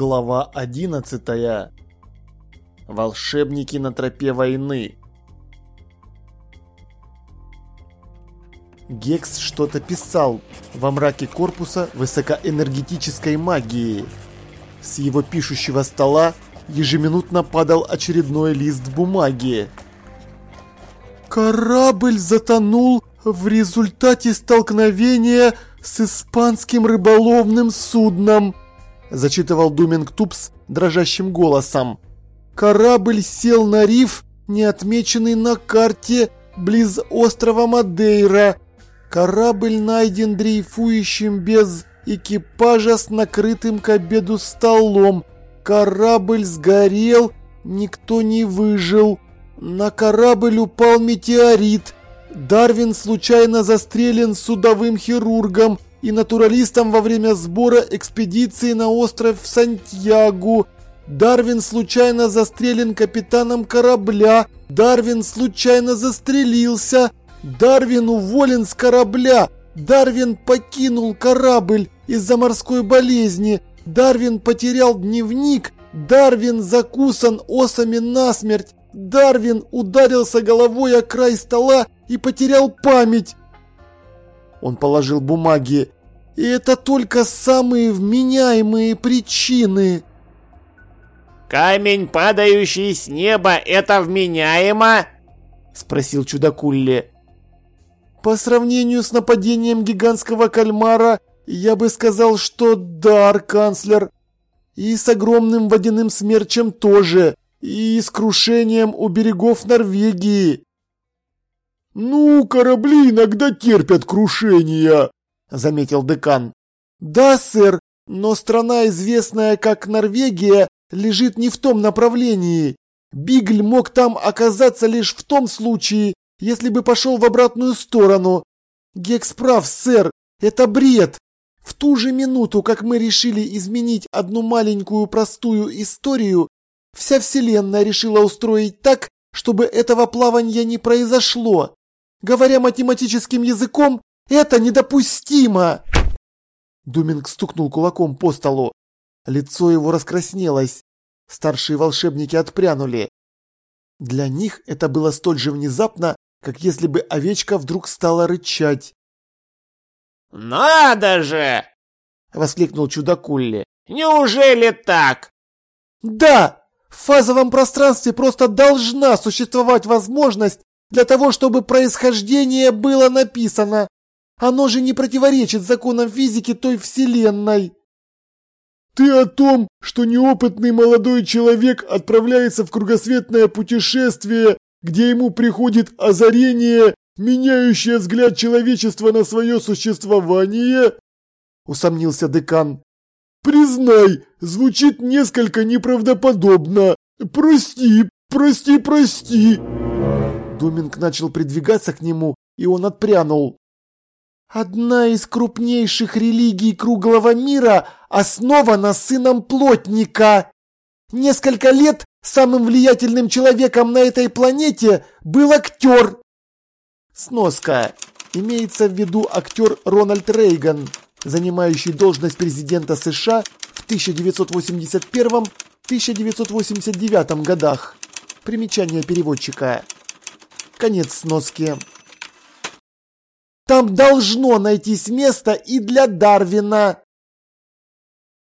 Глава 11. Волшебники на тропе войны. Гекс что-то писал во мраке корпуса высокоэнергетической магии. С его пишущего стола ежеминутно падал очередной лист бумаги. Корабль затонул в результате столкновения с испанским рыболовным судном зачитывал Думинг Тупс дрожащим голосом. Корабль сел на риф, не отмеченный на карте, близ острова Мадейра. Корабль найден дрейфующим без экипажа с накрытым к обеду столом. Корабль сгорел, никто не выжил. На корабль упал метеорит. Дарвин случайно застрелен судовым хирургом и натуралистом во время сбора экспедиции на остров Сантьягу. Дарвин случайно застрелен капитаном корабля. Дарвин случайно застрелился. Дарвин уволен с корабля. Дарвин покинул корабль из-за морской болезни. Дарвин потерял дневник. Дарвин закусан осами насмерть. Дарвин ударился головой о край стола и потерял память. Он положил бумаги. И это только самые вменяемые причины. «Камень, падающий с неба, это вменяемо?» Спросил чудакулли. По сравнению с нападением гигантского кальмара, я бы сказал, что да, канцлер. И с огромным водяным смерчем тоже. И с крушением у берегов Норвегии. «Ну, корабли иногда терпят крушения», — заметил декан. «Да, сэр, но страна, известная как Норвегия, лежит не в том направлении. Бигль мог там оказаться лишь в том случае, если бы пошел в обратную сторону. Гекс прав, сэр, это бред. В ту же минуту, как мы решили изменить одну маленькую простую историю, вся Вселенная решила устроить так, чтобы этого плавания не произошло. Говоря математическим языком, это недопустимо!» Думинг стукнул кулаком по столу. Лицо его раскраснелось. Старшие волшебники отпрянули. Для них это было столь же внезапно, как если бы овечка вдруг стала рычать. «Надо же!» — воскликнул чудакулли. «Неужели так?» «Да! В фазовом пространстве просто должна существовать возможность для того, чтобы происхождение было написано. Оно же не противоречит законам физики той вселенной. Ты о том, что неопытный молодой человек отправляется в кругосветное путешествие, где ему приходит озарение, меняющее взгляд человечества на свое существование? Усомнился декан. Признай, звучит несколько неправдоподобно. Прости, прости, прости. Думинг начал придвигаться к нему, и он отпрянул. Одна из крупнейших религий круглого мира основана сыном плотника. Несколько лет самым влиятельным человеком на этой планете был актер. Сноска. Имеется в виду актер Рональд Рейган, занимающий должность президента США в 1981-1989 годах. Примечание переводчика. Конец сноски. Там должно найтись место и для Дарвина.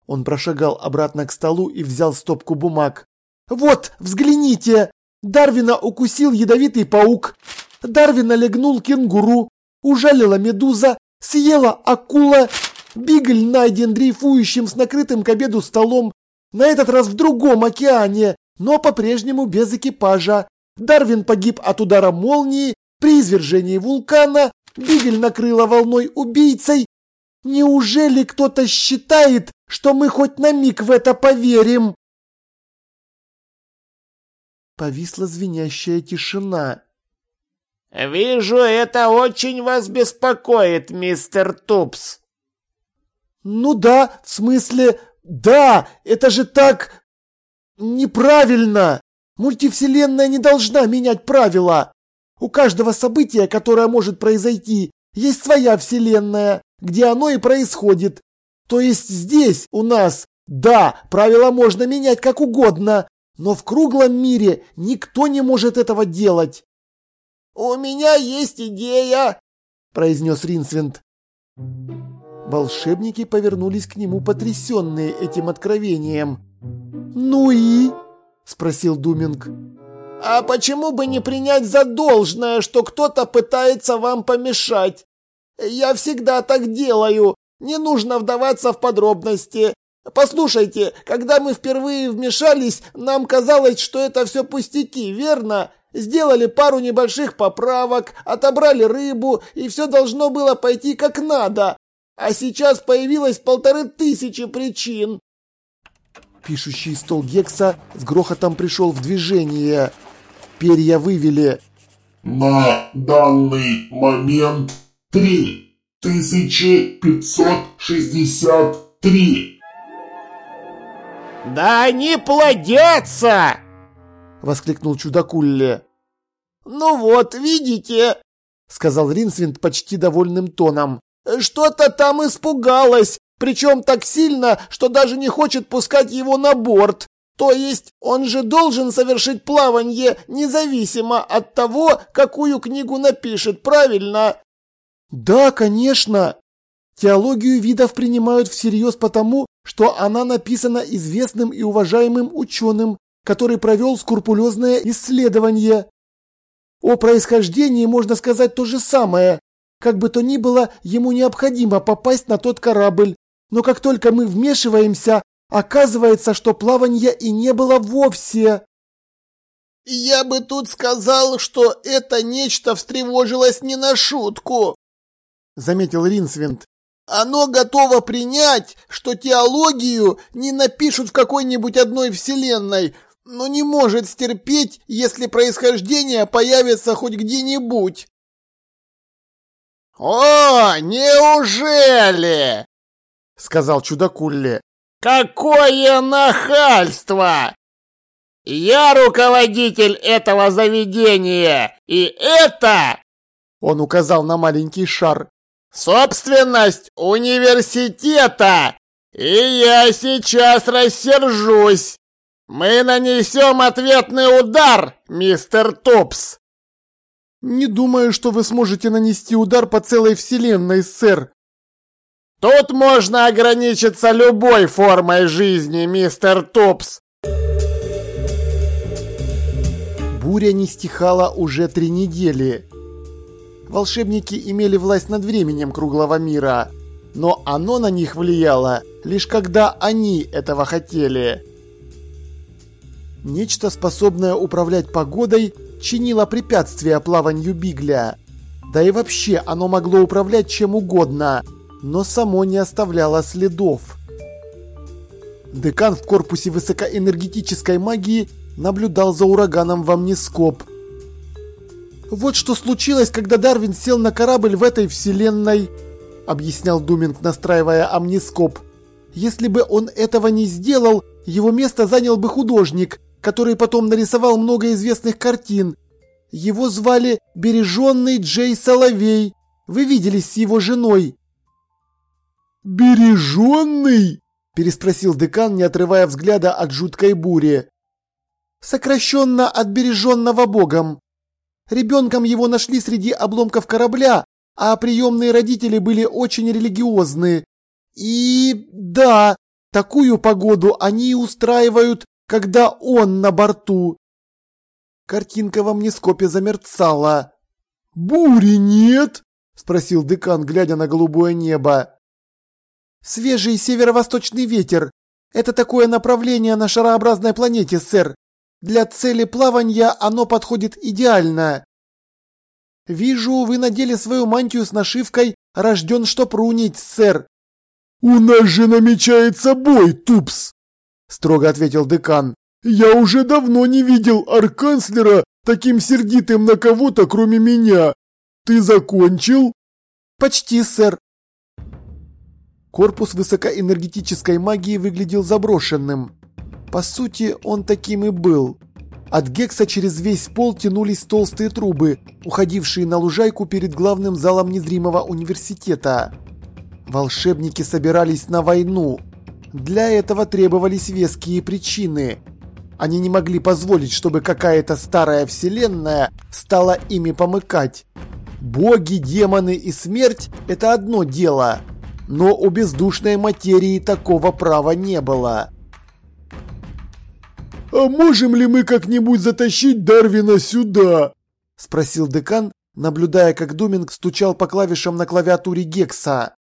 Он прошагал обратно к столу и взял стопку бумаг. Вот, взгляните. Дарвина укусил ядовитый паук. Дарвина легнул кенгуру. Ужалила медуза. Съела акула. Бигль найден дрейфующим с накрытым к обеду столом. На этот раз в другом океане, но по-прежнему без экипажа. Дарвин погиб от удара молнии при извержении вулкана, Бигель накрыла волной убийцей. Неужели кто-то считает, что мы хоть на миг в это поверим? Повисла звенящая тишина. «Вижу, это очень вас беспокоит, мистер Тупс». «Ну да, в смысле, да, это же так... неправильно!» Мультивселенная не должна менять правила. У каждого события, которое может произойти, есть своя вселенная, где оно и происходит. То есть здесь, у нас, Да, правила можно менять как угодно, но в круглом мире никто не может этого делать. «У меня есть идея!» – произнес Ринсвинд. Волшебники повернулись к нему потрясенные этим откровением. «Ну и?» – спросил Думинг. «А почему бы не принять за должное, что кто-то пытается вам помешать? Я всегда так делаю, не нужно вдаваться в подробности. Послушайте, когда мы впервые вмешались, нам казалось, что это все пустяки, верно? Сделали пару небольших поправок, отобрали рыбу, и все должно было пойти как надо. А сейчас появилось полторы тысячи причин. Пишущий стол Гекса с грохотом пришел в движение. Перья вывели. На данный момент три тысячи пятьсот шестьдесят три. «Да они плодятся!» — воскликнул чудакулле. «Ну вот, видите?» — сказал Ринсвинд почти довольным тоном. «Что-то там испугалось, причем так сильно, что даже не хочет пускать его на борт. То есть он же должен совершить плавание независимо от того, какую книгу напишет, правильно?» «Да, конечно!» Теологию видов принимают всерьез потому, что она написана известным и уважаемым ученым, который провел скрупулезное исследование. О происхождении можно сказать то же самое. Как бы то ни было, ему необходимо попасть на тот корабль. Но как только мы вмешиваемся, оказывается, что плавания и не было вовсе. «Я бы тут сказал, что это нечто встревожилось не на шутку», — заметил Ринсвинд. «Оно готово принять, что теологию не напишут в какой-нибудь одной вселенной, но не может стерпеть, если происхождение появится хоть где-нибудь. «О, неужели?» — сказал чудакулли. «Какое нахальство! Я руководитель этого заведения, и это...» Он указал на маленький шар. «Собственность университета, и я сейчас рассержусь!» «Мы нанесем ответный удар, мистер Топс!» «Не думаю, что вы сможете нанести удар по целой вселенной, сэр!» «Тут можно ограничиться любой формой жизни, мистер Топс!» Буря не стихала уже три недели. Волшебники имели власть над временем круглого мира, но оно на них влияло лишь когда они этого хотели. Нечто, способное управлять погодой, чинило препятствия плаванию Бигля. Да и вообще оно могло управлять чем угодно, но само не оставляло следов. Декан в корпусе высокоэнергетической магии наблюдал за ураганом в амнископ. «Вот что случилось, когда Дарвин сел на корабль в этой вселенной», объяснял Думинг, настраивая амнископ. «Если бы он этого не сделал, его место занял бы художник, который потом нарисовал много известных картин. Его звали Береженный Джей Соловей. Вы виделись с его женой. «Береженный?» – переспросил декан, не отрывая взгляда от жуткой бури. «Сокращенно от береженного Богом. Ребенком его нашли среди обломков корабля, а приемные родители были очень религиозны. И да, такую погоду они устраивают когда он на борту. Картинка во мнескопе замерцала. «Бури нет?» – спросил декан, глядя на голубое небо. «Свежий северо-восточный ветер. Это такое направление на шарообразной планете, сэр. Для цели плавания оно подходит идеально. Вижу, вы надели свою мантию с нашивкой «Рожден, чтоб рунить, сэр». «У нас же намечается бой, Тупс!» – строго ответил декан. «Я уже давно не видел арканцлера таким сердитым на кого-то, кроме меня. Ты закончил?» «Почти, сэр». Корпус высокоэнергетической магии выглядел заброшенным. По сути, он таким и был. От Гекса через весь пол тянулись толстые трубы, уходившие на лужайку перед главным залом незримого университета. Волшебники собирались на войну – Для этого требовались веские причины. Они не могли позволить, чтобы какая-то старая вселенная стала ими помыкать. Боги, демоны и смерть – это одно дело, но у бездушной материи такого права не было. «А можем ли мы как-нибудь затащить Дарвина сюда?» – спросил декан, наблюдая, как Думинг стучал по клавишам на клавиатуре Гекса.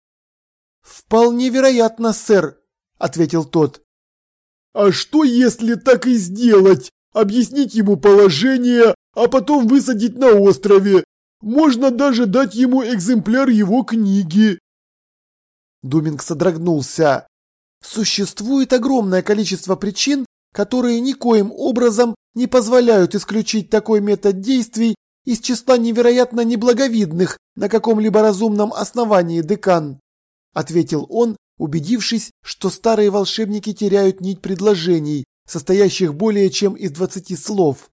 «Вполне вероятно, сэр», – ответил тот. «А что, если так и сделать? Объяснить ему положение, а потом высадить на острове? Можно даже дать ему экземпляр его книги». Думинг содрогнулся. Существует огромное количество причин, которые никоим образом не позволяют исключить такой метод действий из числа невероятно неблаговидных на каком-либо разумном основании, декан, ответил он, убедившись, что старые волшебники теряют нить предложений, состоящих более чем из двадцати слов.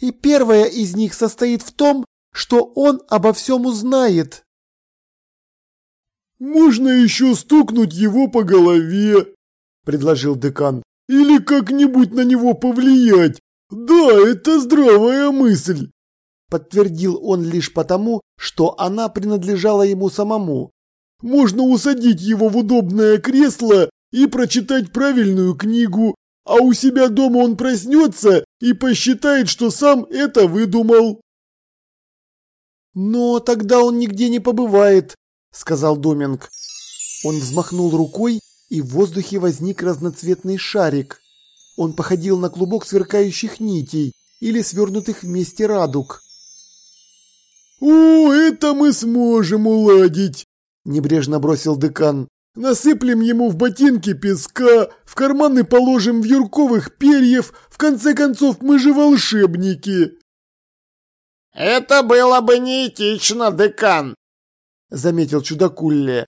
И первое из них состоит в том, что он обо всем узнает. «Можно еще стукнуть его по голове», – предложил декан. «Или как-нибудь на него повлиять. Да, это здравая мысль». Подтвердил он лишь потому, что она принадлежала ему самому. «Можно усадить его в удобное кресло и прочитать правильную книгу, а у себя дома он проснется и посчитает, что сам это выдумал». «Но тогда он нигде не побывает», — сказал Доминг. Он взмахнул рукой, и в воздухе возник разноцветный шарик. Он походил на клубок сверкающих нитей или свернутых вместе радуг. «О, это мы сможем уладить!» – небрежно бросил декан. «Насыплем ему в ботинки песка, в карманы положим вьюрковых перьев, в конце концов мы же волшебники!» «Это было бы неэтично, декан!» – заметил чудакулле.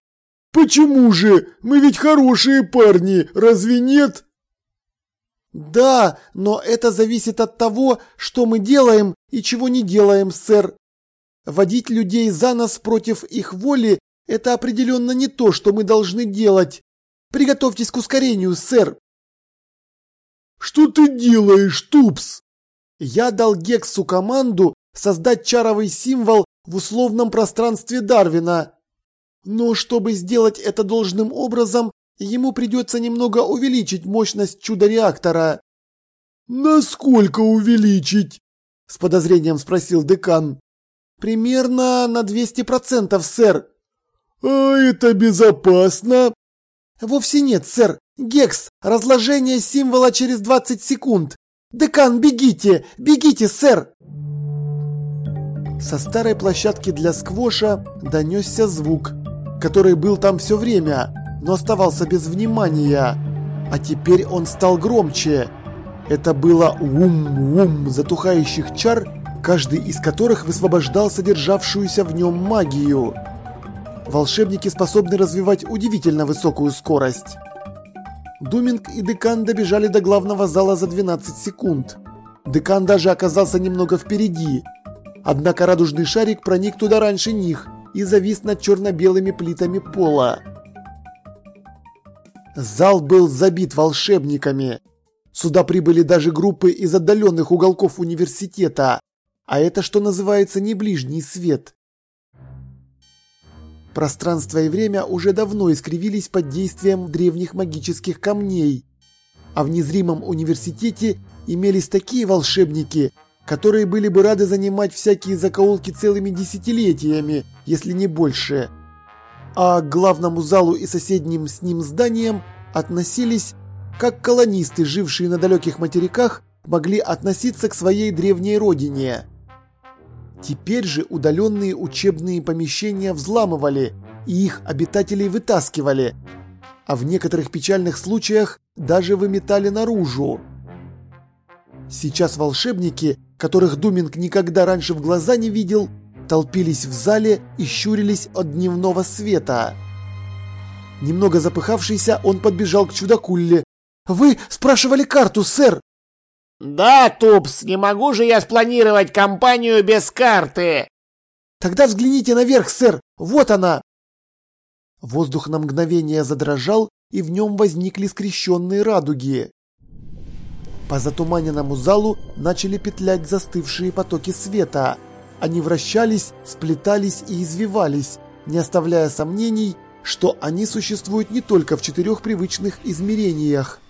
«Почему же? Мы ведь хорошие парни, разве нет?» «Да, но это зависит от того, что мы делаем и чего не делаем, сэр. Водить людей за нас против их воли – это определенно не то, что мы должны делать. Приготовьтесь к ускорению, сэр». «Что ты делаешь, Тупс?» Я дал Гексу команду создать чаровый символ в условном пространстве Дарвина. Но чтобы сделать это должным образом, ему придется немного увеличить мощность чудо-реактора. «Насколько увеличить?» – с подозрением спросил декан. «Примерно на 200%, сэр». «А это безопасно?» «Вовсе нет, сэр. Гекс, разложение символа через 20 секунд. Декан, бегите, бегите, сэр!» Со старой площадки для сквоша донесся звук, который был там все время, но оставался без внимания. А теперь он стал громче. Это было ум-ум затухающих чар, каждый из которых высвобождал содержавшуюся в нем магию. Волшебники способны развивать удивительно высокую скорость. Думинг и Декан добежали до главного зала за 12 секунд. Декан даже оказался немного впереди – Однако радужный шарик проник туда раньше них и завис над черно-белыми плитами пола. Зал был забит волшебниками. Сюда прибыли даже группы из отдаленных уголков университета, а это, что называется, не ближний свет. Пространство и время уже давно искривились под действием древних магических камней, а в незримом университете имелись такие волшебники – которые были бы рады занимать всякие закоулки целыми десятилетиями, если не больше. А к главному залу и соседним с ним зданиям относились, как колонисты, жившие на далеких материках, могли относиться к своей древней родине. Теперь же удаленные учебные помещения взламывали и их обитателей вытаскивали, а в некоторых печальных случаях даже выметали наружу. Сейчас волшебники которых Думинг никогда раньше в глаза не видел, толпились в зале и щурились от дневного света. Немного запыхавшийся, он подбежал к чудакулле. «Вы спрашивали карту, сэр?» «Да, Тупс, не могу же я спланировать кампанию без карты!» «Тогда взгляните наверх, сэр, вот она!» Воздух на мгновение задрожал, и в нем возникли скрещенные радуги. По затуманенному залу начали петлять застывшие потоки света. Они вращались, сплетались и извивались, не оставляя сомнений, что они существуют не только в четырех привычных измерениях.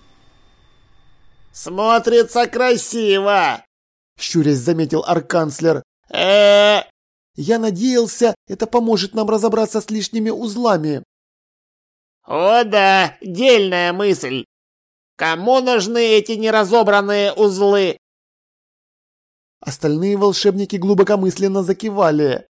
«Смотрится красиво!» — щурясь заметил арканцлер. э Я надеялся, это поможет нам разобраться с лишними узлами. «О да, дельная мысль! Кому нужны эти неразобранные узлы?» Остальные волшебники глубокомысленно закивали.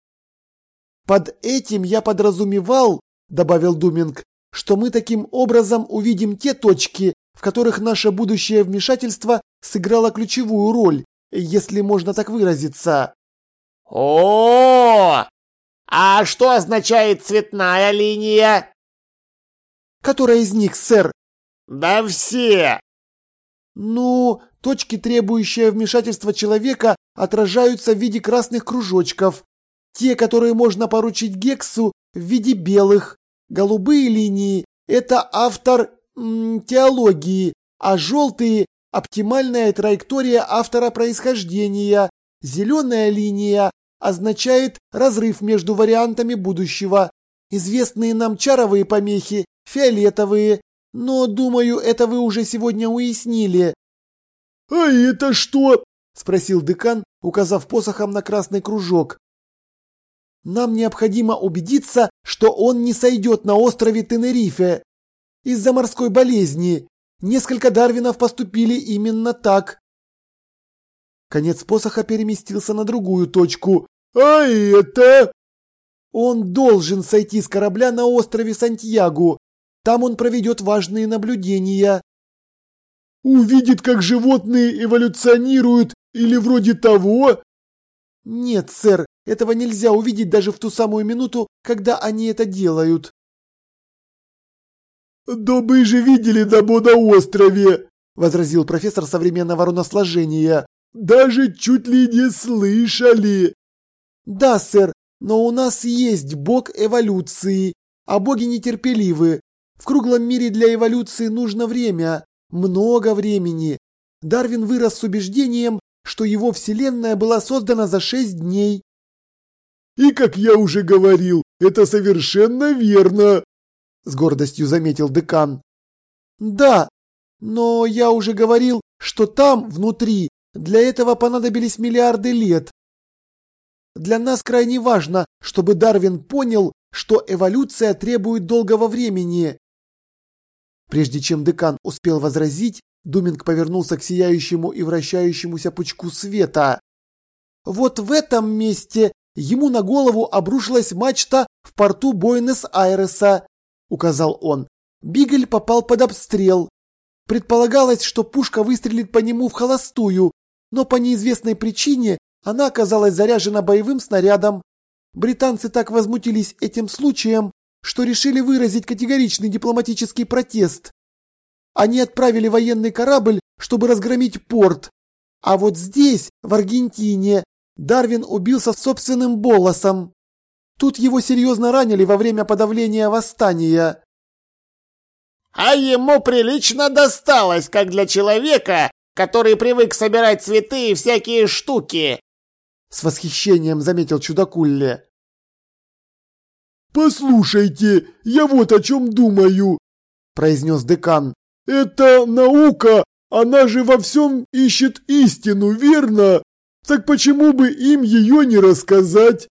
«Под этим я подразумевал, — добавил Думинг, — что мы таким образом увидим те точки, в которых наше будущее вмешательство сыграло ключевую роль, если можно так выразиться. О, -о, -о! А что означает цветная линия? Которая из них, сэр? Да все. Ну, точки, требующие вмешательства человека, отражаются в виде красных кружочков. Те, которые можно поручить Гексу, в виде белых. Голубые линии – это автор теологии, а желтые – оптимальная траектория автора происхождения. Зеленая линия означает разрыв между вариантами будущего. Известные нам чаровые помехи – фиолетовые, но, думаю, это вы уже сегодня уяснили. «А это что?» – спросил декан, указав посохом на красный кружок. Нам необходимо убедиться, что он не сойдет на острове Тенерифе. Из-за морской болезни. Несколько Дарвинов поступили именно так. Конец посоха переместился на другую точку. А это? Он должен сойти с корабля на острове Сантьяго. Там он проведет важные наблюдения. Увидит, как животные эволюционируют или вроде того? Нет, сэр, этого нельзя увидеть даже в ту самую минуту, когда они это делают. «Да мы же видели Дабо на острове!» – возразил профессор современного руносложения. «Даже чуть ли не слышали!» «Да, сэр, но у нас есть бог эволюции, а боги нетерпеливы. В круглом мире для эволюции нужно время, много времени. Дарвин вырос с убеждением, что его вселенная была создана за шесть дней. И, как я уже говорил, это совершенно верно, с гордостью заметил декан. Да, но я уже говорил, что там, внутри, для этого понадобились миллиарды лет. Для нас крайне важно, чтобы Дарвин понял, что эволюция требует долгого времени. Прежде чем декан успел возразить, Думинг повернулся к сияющему и вращающемуся пучку света. Вот в этом месте ему на голову обрушилась мачта в порту Буэнос-Айреса, указал он. Бигль попал под обстрел. Предполагалось, что пушка выстрелит по нему в холостую, но по неизвестной причине она оказалась заряжена боевым снарядом. Британцы так возмутились этим случаем, что решили выразить категоричный дипломатический протест. Они отправили военный корабль, чтобы разгромить порт. А вот здесь, в Аргентине, Дарвин убился собственным болосом. Тут его серьезно ранили во время подавления восстания. А ему прилично досталось, как для человека, который привык собирать цветы и всякие штуки. С восхищением заметил чудакулле. «Послушайте, я вот о чем думаю», – произнес декан. Это наука, она же во всем ищет истину, верно? Так почему бы им ее не рассказать?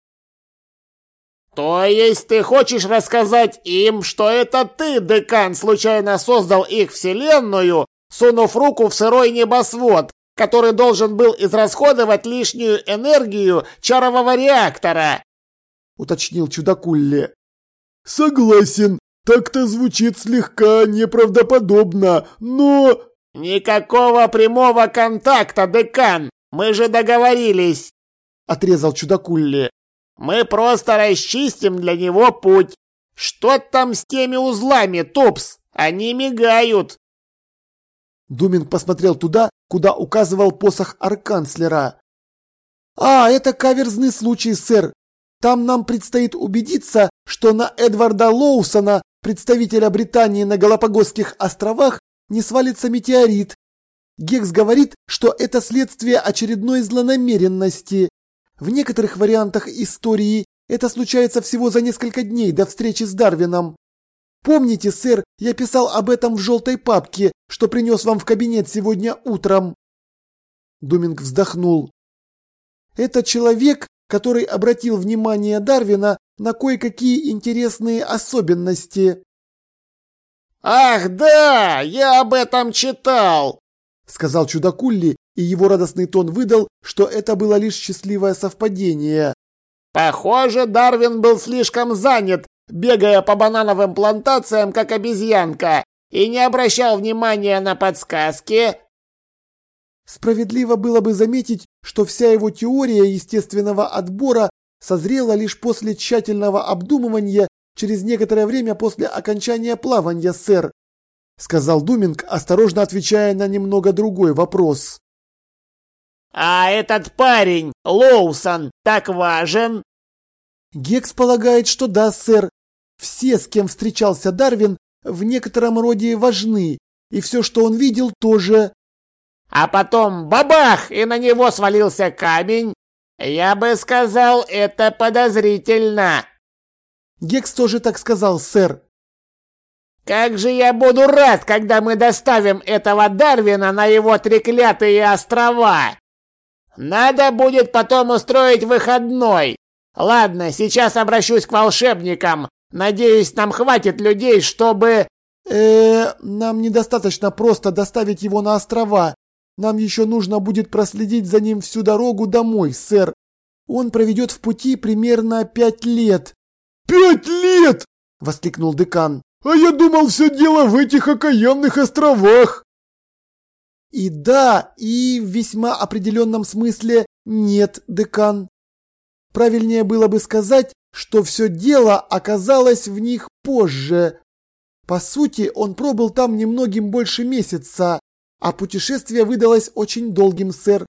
То есть ты хочешь рассказать им, что это ты, декан, случайно создал их вселенную, сунув руку в сырой небосвод, который должен был израсходовать лишнюю энергию чарового реактора? Уточнил чудакулли. Согласен, так-то звучит слегка неправдоподобно, но... Никакого прямого контакта, декан! Мы же договорились! Отрезал чудакулли. Мы просто расчистим для него путь. Что там с теми узлами, Тупс? Они мигают. Думинг посмотрел туда, куда указывал посох арканцлера. «А, это каверзный случай, сэр. Там нам предстоит убедиться, что на Эдварда Лоусона представителя Британии на Галапагосских островах, не свалится метеорит. Гекс говорит, что это следствие очередной злонамеренности. В некоторых вариантах истории это случается всего за несколько дней до встречи с Дарвином. Помните, сэр, я писал об этом в желтой папке, что принес вам в кабинет сегодня утром. Думинг вздохнул. Это человек, который обратил внимание Дарвина на кое-какие интересные особенности. «Ах, да, я об этом читал!» — сказал чудакулли, и его радостный тон выдал, что это было лишь счастливое совпадение. «Похоже, Дарвин был слишком занят, бегая по банановым плантациям, как обезьянка, и не обращал внимания на подсказки, Справедливо было бы заметить, что вся его теория естественного отбора созрела лишь после тщательного обдумывания через некоторое время после окончания плавания, сэр, сказал Думинг, осторожно отвечая на немного другой вопрос. А этот парень, Лоусон, так важен? Гекс полагает, что да, сэр. Все, с кем встречался Дарвин, в некотором роде важны, и все, что он видел, тоже а потом бабах, и на него свалился камень. Я бы сказал, это подозрительно. Гекс тоже так сказал, сэр. Как же я буду рад, когда мы доставим этого Дарвина на его треклятые острова. Надо будет потом устроить выходной. Ладно, сейчас обращусь к волшебникам. Надеюсь, нам хватит людей, чтобы... Э, нам недостаточно просто доставить его на острова. Нам еще нужно будет проследить за ним всю дорогу домой, сэр. Он проведет в пути примерно пять лет». «Пять лет!» – воскликнул декан. «А я думал, все дело в этих окаянных островах!» И да, и в весьма определенном смысле нет, декан. Правильнее было бы сказать, что все дело оказалось в них позже. По сути, он пробыл там немногим больше месяца, а путешествие выдалось очень долгим, сэр.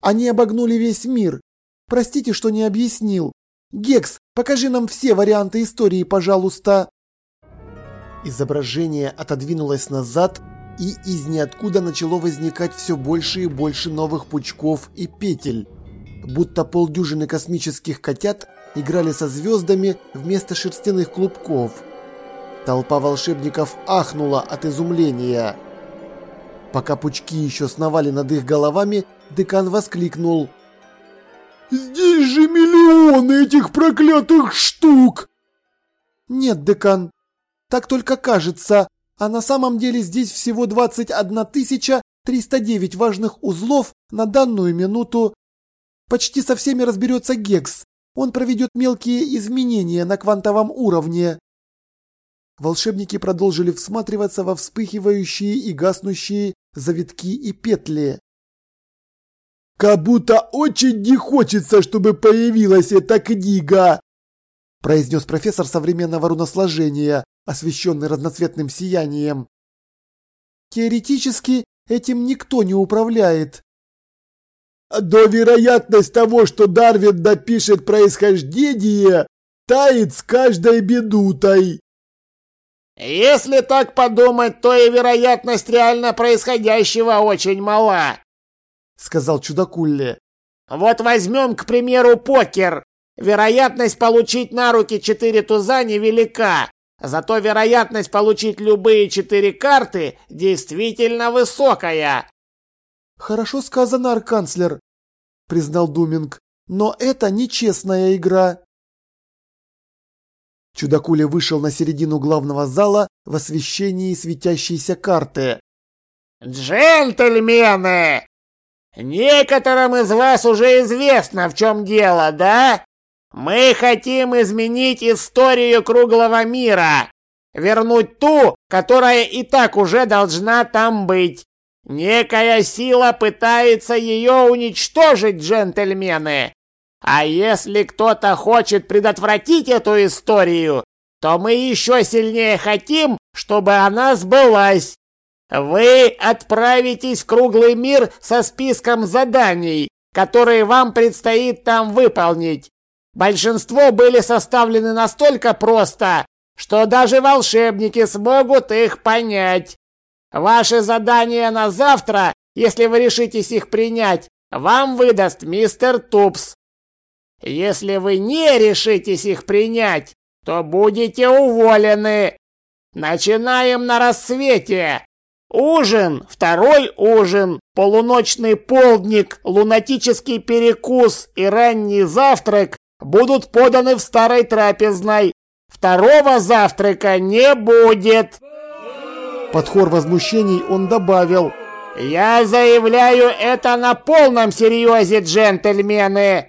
Они обогнули весь мир. Простите, что не объяснил. Гекс, покажи нам все варианты истории, пожалуйста. Изображение отодвинулось назад, и из ниоткуда начало возникать все больше и больше новых пучков и петель. Будто полдюжины космических котят играли со звездами вместо шерстяных клубков. Толпа волшебников ахнула от изумления. Пока пучки еще сновали над их головами, декан воскликнул. «Здесь же миллионы этих проклятых штук!» «Нет, декан, так только кажется, а на самом деле здесь всего 21 309 важных узлов на данную минуту. Почти со всеми разберется Гекс. Он проведет мелкие изменения на квантовом уровне. Волшебники продолжили всматриваться во вспыхивающие и гаснущие завитки и петли. «Как будто очень не хочется, чтобы появилась эта книга!» произнес профессор современного руносложения, освещенный разноцветным сиянием. Теоретически этим никто не управляет. Но вероятность того, что Дарвин допишет происхождение, тает с каждой минутой. Если так подумать, то и вероятность реально происходящего очень мала, сказал чудакулли. Вот возьмем, к примеру, покер. Вероятность получить на руки четыре туза невелика, зато вероятность получить любые четыре карты действительно высокая. Хорошо сказано, арканцлер, признал Думинг. Но это нечестная игра. Чудакуля вышел на середину главного зала в освещении светящейся карты. «Джентльмены! Некоторым из вас уже известно, в чем дело, да? Мы хотим изменить историю круглого мира, вернуть ту, которая и так уже должна там быть. Некая сила пытается ее уничтожить, джентльмены. А если кто-то хочет предотвратить эту историю, то мы еще сильнее хотим, чтобы она сбылась. Вы отправитесь в круглый мир со списком заданий, которые вам предстоит там выполнить. Большинство были составлены настолько просто, что даже волшебники смогут их понять. Ваше задание на завтра, если вы решитесь их принять, вам выдаст мистер Тупс. Если вы не решитесь их принять, то будете уволены. Начинаем на рассвете. Ужин, второй ужин, полуночный полдник, лунатический перекус и ранний завтрак будут поданы в старой трапезной. Второго завтрака не будет. Под хор возмущений он добавил. Я заявляю это на полном серьезе, джентльмены.